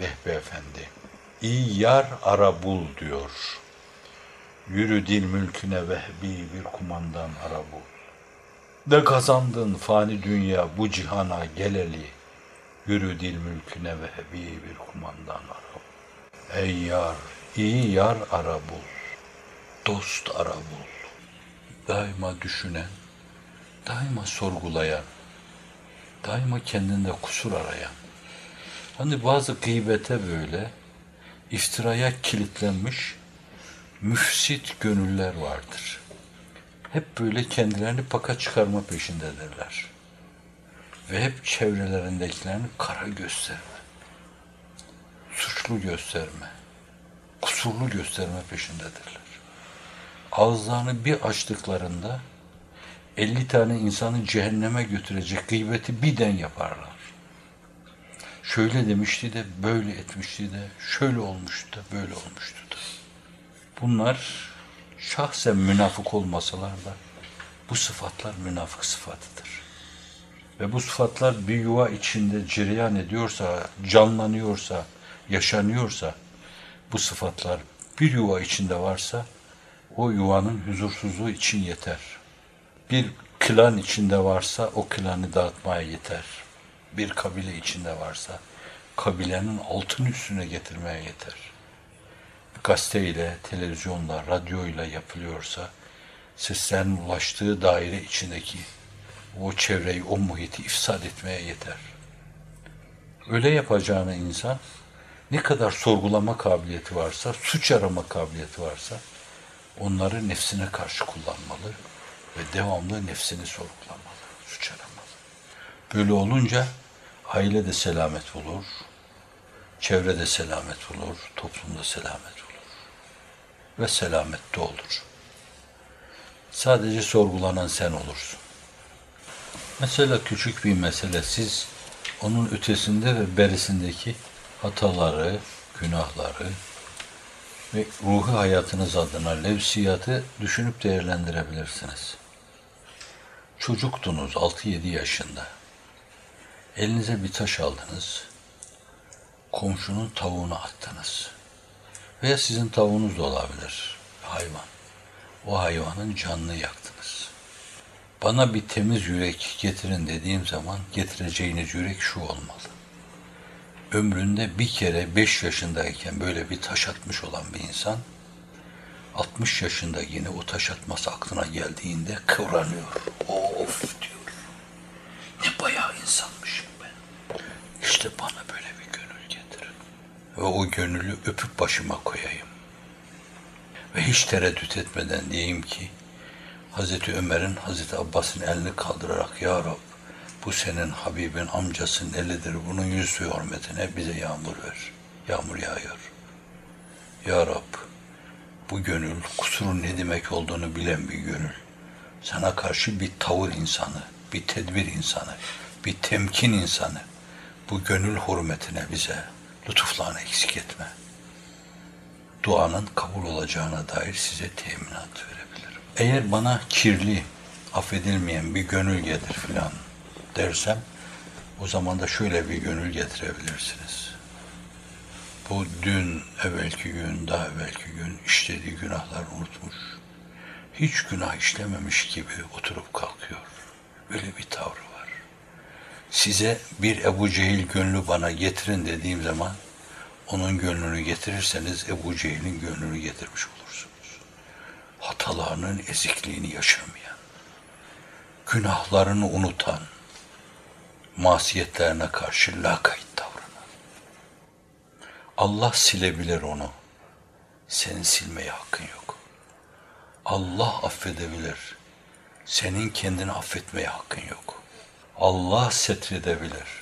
Vehbi Efendi. İyi yar ara bul diyor. Yürü dil mülküne vehbi bir kumandan ara bul. De kazandın fani dünya bu cihana geleli. Yürü dil mülküne vehbi bir kumandan ara bul. Ey yar, iyi yar ara bul. Dost ara bul. Daima düşünen, daima sorgulayan, daima kendinde kusur arayan. Hani bazı gıybete böyle iftiraya kilitlenmiş müfsit gönüller vardır. Hep böyle kendilerini paka çıkarma peşindedirler. Ve hep çevrelerindekilerini kara gösterme, suçlu gösterme, kusurlu gösterme peşindedirler. Ağızlarını bir açtıklarında 50 tane insanı cehenneme götürecek gıybeti birden yaparlar. Şöyle demişti de, böyle etmişti de, şöyle olmuştu da, böyle olmuştu da. Bunlar şahsen münafık olmasalar da bu sıfatlar münafık sıfatıdır. Ve bu sıfatlar bir yuva içinde cereyan ediyorsa, canlanıyorsa, yaşanıyorsa, bu sıfatlar bir yuva içinde varsa, o yuvanın huzursuzluğu için yeter. Bir klan içinde varsa o klanı dağıtmaya yeter. Bir kabile içinde varsa kabilenin altın üstüne getirmeye yeter. Gazeteyle, televizyonla, radyoyla yapılıyorsa seslerin ulaştığı daire içindeki o çevreyi, o muhiti ifsad etmeye yeter. Öyle yapacağına insan ne kadar sorgulama kabiliyeti varsa, suç arama kabiliyeti varsa onları nefsine karşı kullanmalı ve devamlı nefsini sorgulamalı, suç aramalı. Böyle olunca aile de selamet bulur, çevrede selamet olur, toplumda selamet olur ve selamet de olur. Sadece sorgulanan sen olursun. Mesela küçük bir mesele siz onun ötesinde ve berisindeki hataları, günahları ve ruhu hayatınız adına levsiyatı düşünüp değerlendirebilirsiniz. Çocuktunuz 6-7 yaşında. Elinize bir taş aldınız. Komşunun tavuğunu attınız. Veya sizin tavuğunuz da olabilir. Hayvan. O hayvanın canını yaktınız. Bana bir temiz yürek getirin dediğim zaman getireceğiniz yürek şu olmalı. Ömründe bir kere 5 yaşındayken böyle bir taş atmış olan bir insan 60 yaşında yine o taş atması aklına geldiğinde kıvranıyor. Of diyor. Ne bayağı insanmışım ben. İşte bana böyle bir gönül getirin. Ve o gönülü öpüp başıma koyayım. Ve hiç tereddüt etmeden diyeyim ki Hazreti Ömer'in Hazreti Abbas'ın elini kaldırarak Ya Rab bu senin Habibin amcasının elidir. Bunun yüz suyu hürmetine bize yağmur ver. Yağmur yağıyor. Ya Rab bu gönül kusurun ne demek olduğunu bilen bir gönül. Sana karşı bir tavır insanı, bir tedbir insanı, bir temkin insanı. Bu gönül hürmetine bize lütuflarını eksik etme. Duanın kabul olacağına dair size teminat verebilirim. Eğer bana kirli, affedilmeyen bir gönül getir filan dersem o zaman da şöyle bir gönül getirebilirsiniz. Bu dün, evvelki gün, daha evvelki gün işlediği günahlar unutmuş. Hiç günah işlememiş gibi oturup kalkıyor. Böyle bir tavrı. Size bir Ebu Cehil gönlü bana getirin dediğim zaman onun gönlünü getirirseniz Ebu Cehil'in gönlünü getirmiş olursunuz. Hatalarının ezikliğini yaşamayan, günahlarını unutan, masiyetlerine karşı lakayt davranan. Allah silebilir onu. Senin silmeye hakkın yok. Allah affedebilir. Senin kendini affetmeye hakkın yok. Allah setredebilir.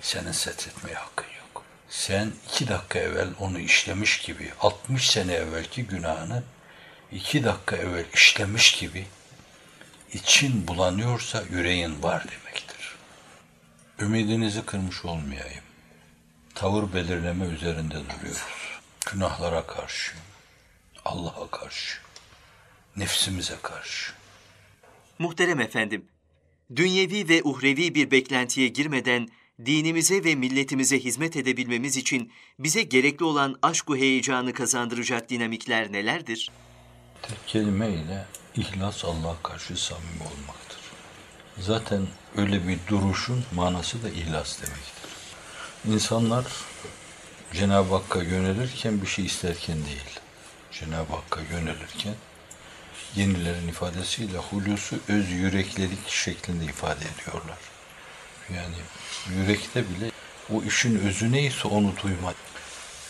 Senin setretmeye hakkın yok. Sen iki dakika evvel onu işlemiş gibi, 60 sene evvelki günahını iki dakika evvel işlemiş gibi için bulanıyorsa yüreğin var demektir. Ümidinizi kırmış olmayayım. Tavır belirleme üzerinde duruyoruz. Günahlara karşı, Allah'a karşı, nefsimize karşı. Muhterem efendim, dünyevi ve uhrevi bir beklentiye girmeden dinimize ve milletimize hizmet edebilmemiz için bize gerekli olan aşku heyecanı kazandıracak dinamikler nelerdir? Tek kelime ile ihlas Allah'a karşı samimi olmaktır. Zaten öyle bir duruşun manası da ihlas demektir. İnsanlar Cenab-ı Hakk'a yönelirken bir şey isterken değil. Cenab-ı Hakk'a yönelirken yenilerin ifadesiyle hulusu öz yüreklilik şeklinde ifade ediyorlar. Yani yürekte bile o işin özü neyse onu duyma.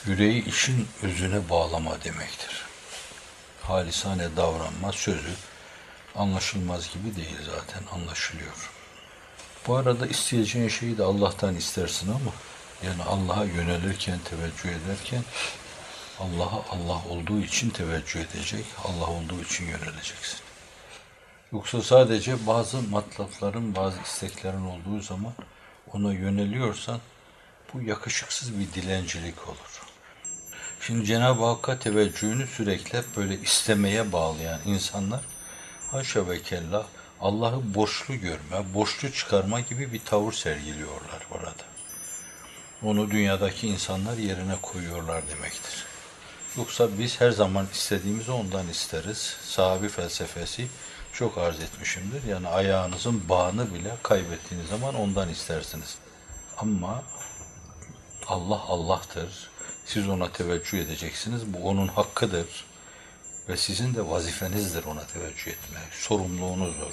Yüreği işin özüne bağlama demektir. Halisane davranma sözü anlaşılmaz gibi değil zaten anlaşılıyor. Bu arada isteyeceğin şeyi de Allah'tan istersin ama yani Allah'a yönelirken, teveccüh ederken Allah'a Allah olduğu için teveccüh edecek, Allah olduğu için yöneleceksin. Yoksa sadece bazı matlafların, bazı isteklerin olduğu zaman ona yöneliyorsan bu yakışıksız bir dilencilik olur. Şimdi Cenab-ı Hakk'a teveccühünü sürekli böyle istemeye bağlayan insanlar haşa ve kella Allah'ı borçlu görme, borçlu çıkarma gibi bir tavır sergiliyorlar burada. Onu dünyadaki insanlar yerine koyuyorlar demektir. Yoksa biz her zaman istediğimizi ondan isteriz. Sahabi felsefesi çok arz etmişimdir. Yani ayağınızın bağını bile kaybettiğiniz zaman ondan istersiniz. Ama Allah Allah'tır. Siz ona teveccüh edeceksiniz. Bu onun hakkıdır. Ve sizin de vazifenizdir ona teveccüh etmek. Sorumluluğunuzdur.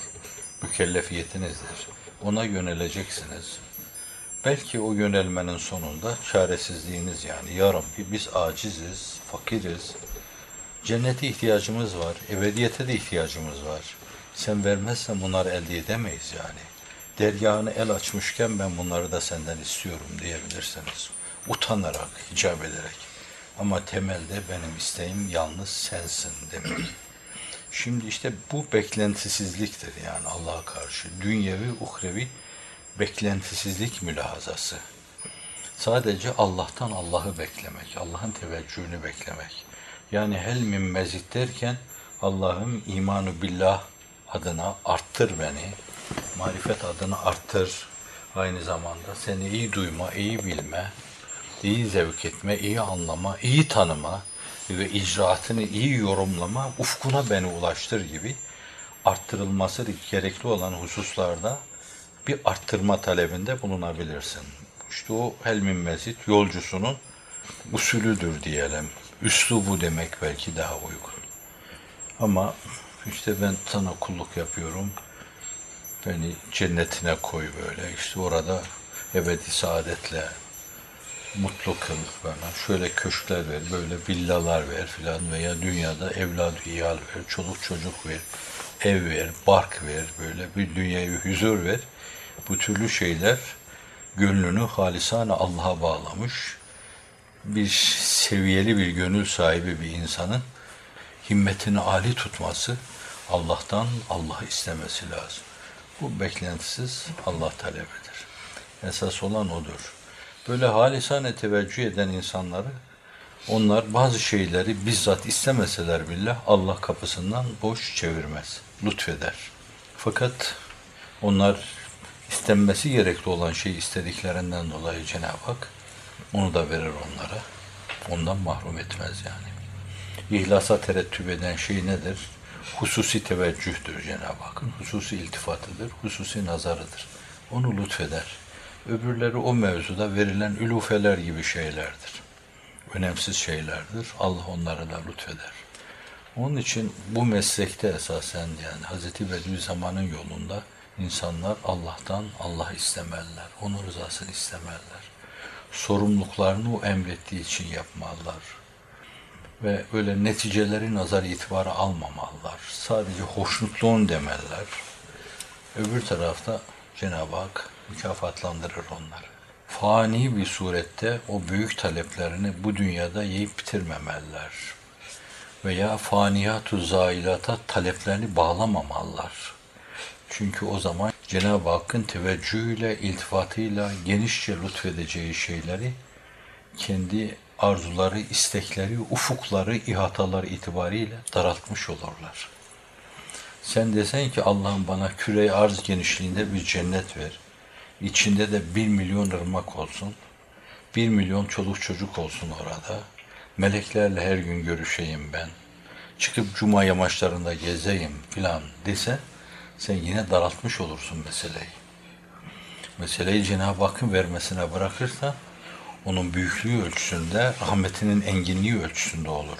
Mükellefiyetinizdir. Ona yöneleceksiniz. Belki o yönelmenin sonunda çaresizliğiniz yani ya Rabbi biz aciziz, fakiriz. Cennete ihtiyacımız var, ebediyete de ihtiyacımız var. Sen vermezsen bunları elde edemeyiz yani. Dergahını el açmışken ben bunları da senden istiyorum diyebilirsiniz. Utanarak, icap ederek. Ama temelde benim isteğim yalnız sensin demek. Şimdi işte bu beklentisizliktir yani Allah'a karşı. Dünyevi, uhrevi beklentisizlik mülahazası. Sadece Allah'tan Allah'ı beklemek, Allah'ın teveccühünü beklemek. Yani hel min mezit derken Allah'ım imanu billah adına arttır beni, marifet adına arttır. Aynı zamanda seni iyi duyma, iyi bilme, iyi zevk etme, iyi anlama, iyi tanıma ve icraatını iyi yorumlama, ufkuna beni ulaştır gibi arttırılması gerekli olan hususlarda bir arttırma talebinde bulunabilirsin. İşte o helmin mezit yolcusunun usulüdür diyelim. Üslubu demek belki daha uygun. Ama işte ben sana kulluk yapıyorum. Beni cennetine koy böyle. İşte orada ebedi saadetle mutlu kıl bana. Şöyle köşkler ver, böyle villalar ver filan veya dünyada evlad iyal ver, çoluk çocuk ver, ev ver, bark ver, böyle bir dünyayı huzur ver. Bu türlü şeyler gönlünü halisane Allah'a bağlamış bir seviyeli bir gönül sahibi bir insanın himmetini âli tutması, Allah'tan Allah istemesi lazım. Bu beklentisiz Allah talebidir. Esas olan odur. Böyle halisane teveccüh eden insanları onlar bazı şeyleri bizzat istemeseler bile Allah kapısından boş çevirmez, lütfeder. Fakat onlar istenmesi gerekli olan şeyi istediklerinden dolayı Cenab-ı Hak onu da verir onlara. Ondan mahrum etmez yani. İhlasa terettüp eden şey nedir? Hususi teveccühtür Cenab-ı Hakk'ın. Hususi iltifatıdır, hususi nazarıdır. Onu lütfeder. Öbürleri o mevzuda verilen ülufeler gibi şeylerdir. Önemsiz şeylerdir. Allah onları da lütfeder. Onun için bu meslekte esasen yani Hazreti Bediüzzaman'ın yolunda insanlar Allah'tan Allah istemeliler. Onun rızasını istemeliler. Sorumluluklarını o emrettiği için yapmalılar. Ve böyle neticeleri nazar itibara almamalılar. Sadece hoşnutluğun demeliler. Öbür tarafta Cenab-ı Hak mükafatlandırır onları. Fani bir surette o büyük taleplerini bu dünyada yiyip bitirmemeliler. Veya faniyatu zailata taleplerini bağlamamalılar. Çünkü o zaman Cenab-ı Hakk'ın teveccühüyle, iltifatıyla genişçe lütfedeceği şeyleri kendi arzuları, istekleri, ufukları, ihataları itibariyle daraltmış olurlar. Sen desen ki Allah'ım bana küre arz genişliğinde bir cennet ver. İçinde de bir milyon ırmak olsun. Bir milyon çoluk çocuk olsun orada. Meleklerle her gün görüşeyim ben. Çıkıp cuma yamaçlarında gezeyim filan dese sen yine daraltmış olursun meseleyi. Meseleyi Cenab-ı Hakk'ın vermesine bırakırsan onun büyüklüğü ölçüsünde, rahmetinin enginliği ölçüsünde olur.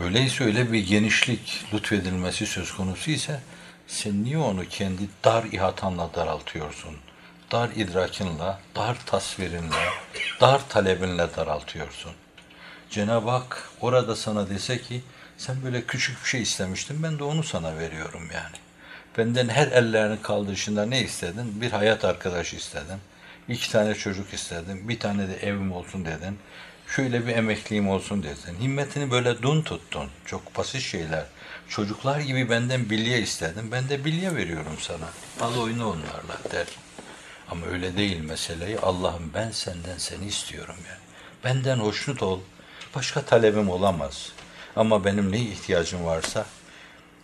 Öyleyse öyle bir genişlik lütfedilmesi söz konusu ise sen niye onu kendi dar ihatanla daraltıyorsun? Dar idrakinle, dar tasvirinle, dar talebinle daraltıyorsun. Cenab-ı Hak orada sana dese ki sen böyle küçük bir şey istemiştin ben de onu sana veriyorum yani. Benden her ellerini kaldırışında ne istedin? Bir hayat arkadaşı istedin. İki tane çocuk istedin. Bir tane de evim olsun dedin. Şöyle bir emekliliğim olsun dedin. Himmetini böyle dun tuttun. Çok basit şeyler. Çocuklar gibi benden bilye istedin. Ben de bilye veriyorum sana. Al oyna onlarla der. Ama öyle değil meseleyi. Allah'ım ben senden seni istiyorum yani. Benden hoşnut ol. Başka talebim olamaz. Ama benim ne ihtiyacım varsa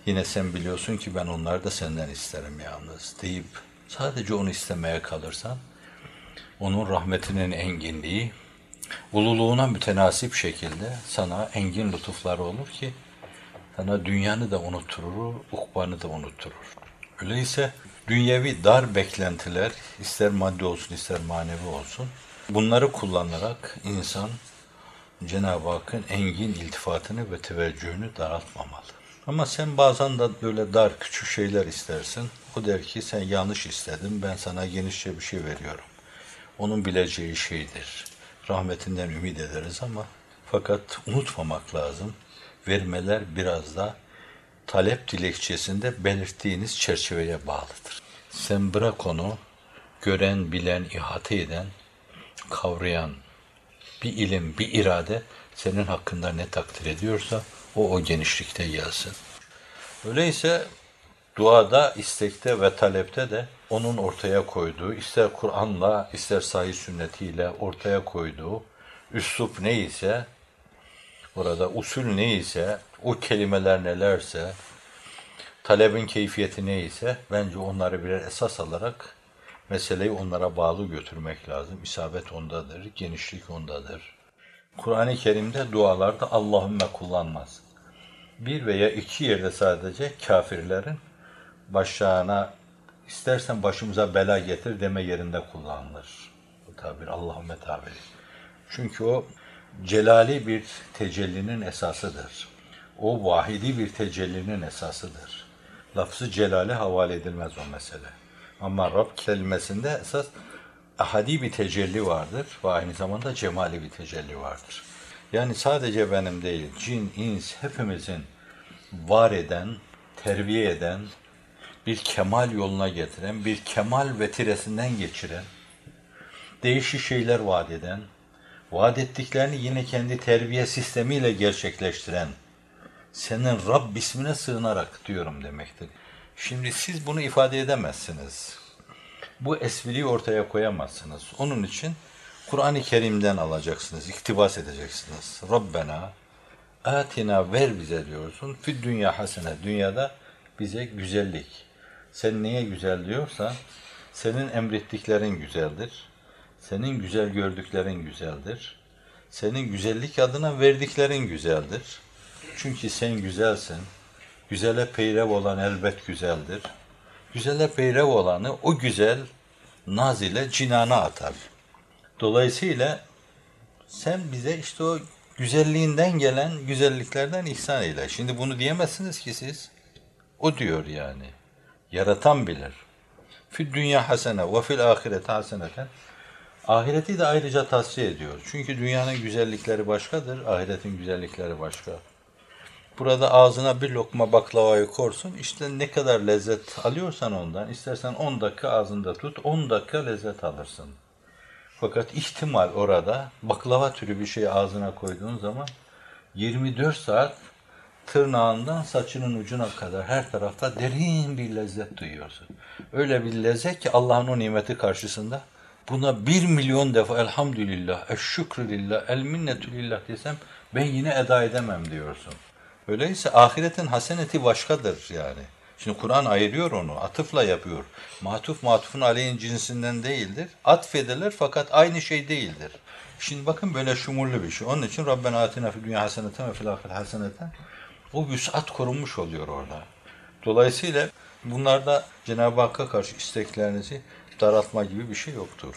yine sen biliyorsun ki ben onları da senden isterim yalnız deyip sadece onu istemeye kalırsan onun rahmetinin enginliği ululuğuna mütenasip şekilde sana engin lütufları olur ki sana dünyanı da unutturur, ukbanı da unutturur. Öyleyse dünyevi dar beklentiler ister maddi olsun ister manevi olsun bunları kullanarak insan Cenab-ı Hakk'ın engin iltifatını ve teveccühünü daraltmamalı. Ama sen bazen de böyle dar küçük şeyler istersin. O der ki sen yanlış istedin ben sana genişçe bir şey veriyorum. Onun bileceği şeydir. Rahmetinden ümit ederiz ama fakat unutmamak lazım. Vermeler biraz da talep dilekçesinde belirttiğiniz çerçeveye bağlıdır. Sen bırak onu gören, bilen, ihate eden, kavrayan bir ilim, bir irade senin hakkında ne takdir ediyorsa o o genişlikte gelsin. Öyleyse duada, istekte ve talepte de onun ortaya koyduğu, ister Kur'an'la, ister sahih sünnetiyle ortaya koyduğu üslup neyse, orada usul neyse, o kelimeler nelerse, talebin keyfiyeti neyse, bence onları birer esas alarak meseleyi onlara bağlı götürmek lazım. İsabet ondadır, genişlik ondadır. Kur'an-ı Kerim'de dualarda Allahümme kullanmaz. Bir veya iki yerde sadece kafirlerin başlarına istersen başımıza bela getir deme yerinde kullanılır. Bu tabir Allahümme tabiri. Çünkü o celali bir tecellinin esasıdır. O vahidi bir tecellinin esasıdır. Lafzı celale havale edilmez o mesele. Ama Rab kelimesinde esas ahadi bir tecelli vardır ve aynı zamanda cemali bir tecelli vardır. Yani sadece benim değil, cin, ins hepimizin var eden, terbiye eden, bir kemal yoluna getiren, bir kemal vetiresinden geçiren, değişik şeyler vaat eden, vaat ettiklerini yine kendi terbiye sistemiyle gerçekleştiren, senin Rab ismine sığınarak diyorum demektir. Şimdi siz bunu ifade edemezsiniz. Bu espriyi ortaya koyamazsınız. Onun için Kur'an-ı Kerim'den alacaksınız, iktibas edeceksiniz. Rabbena atina ver bize diyorsun. Fid dünya hasene. Dünyada bize güzellik. Sen neye güzel diyorsan senin emrettiklerin güzeldir. Senin güzel gördüklerin güzeldir. Senin güzellik adına verdiklerin güzeldir. Çünkü sen güzelsin. Güzele peyrev olan elbet güzeldir. Güzele peyrev olanı o güzel naz ile cinana atar. Dolayısıyla sen bize işte o güzelliğinden gelen güzelliklerden ihsan eyle. Şimdi bunu diyemezsiniz ki siz. O diyor yani. Yaratan bilir. Fil dünya hasene ve fil ahirete haseneten. Ahireti de ayrıca tavsiye ediyor. Çünkü dünyanın güzellikleri başkadır, ahiretin güzellikleri başka. Burada ağzına bir lokma baklavayı korsun, işte ne kadar lezzet alıyorsan ondan, istersen 10 dakika ağzında tut, 10 dakika lezzet alırsın. Fakat ihtimal orada baklava türü bir şey ağzına koyduğun zaman 24 saat tırnağından saçının ucuna kadar her tarafta derin bir lezzet duyuyorsun. Öyle bir lezzet ki Allah'ın o nimeti karşısında buna bir milyon defa elhamdülillah, eşşükrü lillah, el minnetü lillah desem ben yine eda edemem diyorsun. Öyleyse ahiretin haseneti başkadır yani. Şimdi Kur'an ayırıyor onu, atıfla yapıyor. Matuf matufun aleyhin cinsinden değildir. Atfedilir fakat aynı şey değildir. Şimdi bakın böyle şumurlu bir şey. Onun için Rabbena atina fid dünya haseneten ve fil ahireti haseneten. O vüsat korunmuş oluyor orada. Dolayısıyla bunlarda Cenab-ı Hakk'a karşı isteklerinizi daraltma gibi bir şey yoktur.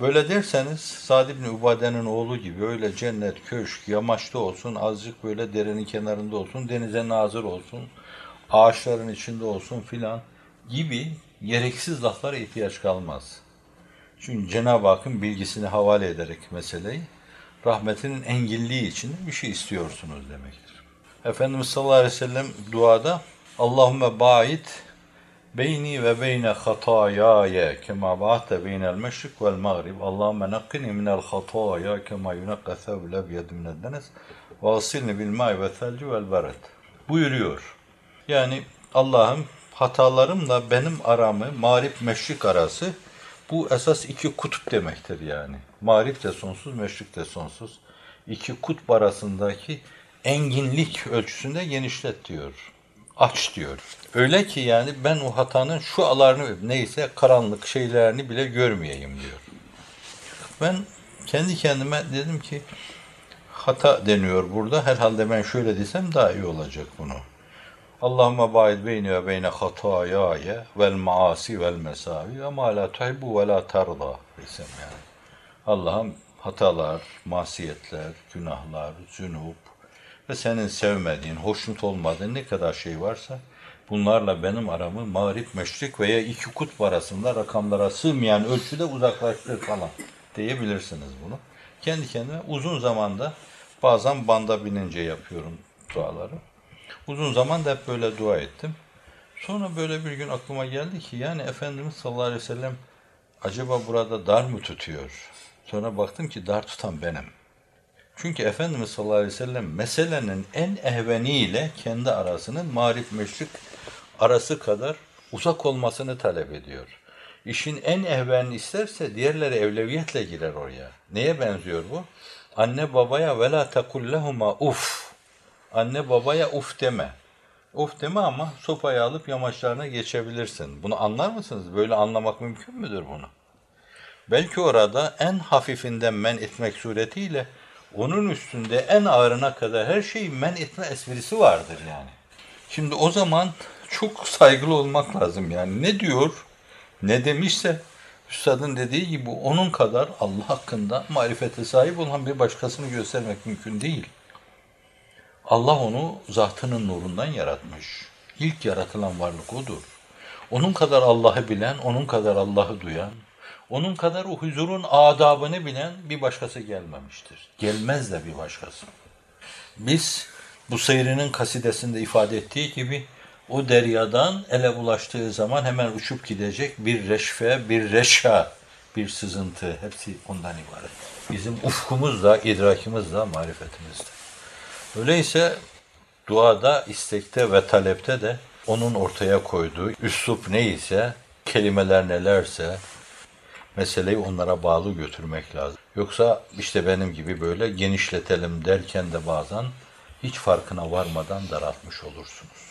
Böyle derseniz Sa'd ibn Ubade'nin oğlu gibi öyle cennet, köşk, yamaçta olsun, azıcık böyle derenin kenarında olsun, denize nazır olsun, ağaçların içinde olsun filan gibi gereksiz laflara ihtiyaç kalmaz. Çünkü Cenab-ı Hakk'ın bilgisini havale ederek meseleyi rahmetinin enginliği için bir şey istiyorsunuz demektir. Efendimiz sallallahu aleyhi ve sellem duada Allahümme ba'id beyni ve beyne hatayaya kema ba'atte beynel meşrik vel mağrib Allahümme nakkini minel hataya kema yunakka thevbül ebyed minel denes ve asilni bil ma'i ve thelci vel beret buyuruyor. Yani Allah'ım hatalarımla benim aramı mağrip meşrik arası bu esas iki kutup demektir yani. Mağrip de sonsuz, meşrik de sonsuz. İki kutup arasındaki enginlik ölçüsünde genişlet diyor. Aç diyor. Öyle ki yani ben o hatanın şu alarını neyse karanlık şeylerini bile görmeyeyim diyor. Ben kendi kendime dedim ki hata deniyor burada. Herhalde ben şöyle desem daha iyi olacak bunu. Allahümme ba'id beyni ve beyne hatayaya vel maasi vel mesavi ve ma la tuhibbu ve la tarda desem yani. Allah'ım hatalar, masiyetler, günahlar, zünub ve senin sevmediğin, hoşnut olmadığın ne kadar şey varsa bunlarla benim aramı mağrip, meşrik veya iki kutp arasında rakamlara sığmayan ölçüde uzaklaştır falan diyebilirsiniz bunu. Kendi kendime uzun zamanda bazen banda binince yapıyorum duaları. Uzun zaman da hep böyle dua ettim. Sonra böyle bir gün aklıma geldi ki yani Efendimiz sallallahu aleyhi ve sellem acaba burada dar mı tutuyor? Sonra baktım ki dar tutan benim. Çünkü Efendimiz sallallahu aleyhi ve sellem meselenin en ehveniyle kendi arasının marif meşrik arası kadar uzak olmasını talep ediyor. İşin en ehvenini isterse diğerleri evleviyetle girer oraya. Neye benziyor bu? Anne babaya ve la takullahuma uf. Anne babaya uf deme. Uf deme ama sopayı alıp yamaçlarına geçebilirsin. Bunu anlar mısınız? Böyle anlamak mümkün müdür bunu? Belki orada en hafifinden men etmek suretiyle onun üstünde en ağırına kadar her şeyi men etme esprisi vardır yani. Şimdi o zaman çok saygılı olmak lazım yani. Ne diyor, ne demişse Üstadın dediği gibi onun kadar Allah hakkında marifete sahip olan bir başkasını göstermek mümkün değil. Allah onu zatının nurundan yaratmış. İlk yaratılan varlık odur. Onun kadar Allah'ı bilen, onun kadar Allah'ı duyan, onun kadar o huzurun adabını bilen bir başkası gelmemiştir. Gelmez de bir başkası. Biz bu seyrinin kasidesinde ifade ettiği gibi o deryadan ele ulaştığı zaman hemen uçup gidecek bir reşfe, bir reşa, bir sızıntı hepsi ondan ibaret. Bizim ufkumuz da, idrakimiz de, marifetimiz de. Öyleyse duada, istekte ve talepte de onun ortaya koyduğu üslup neyse, kelimeler nelerse meseleyi onlara bağlı götürmek lazım. Yoksa işte benim gibi böyle genişletelim derken de bazen hiç farkına varmadan daraltmış olursunuz.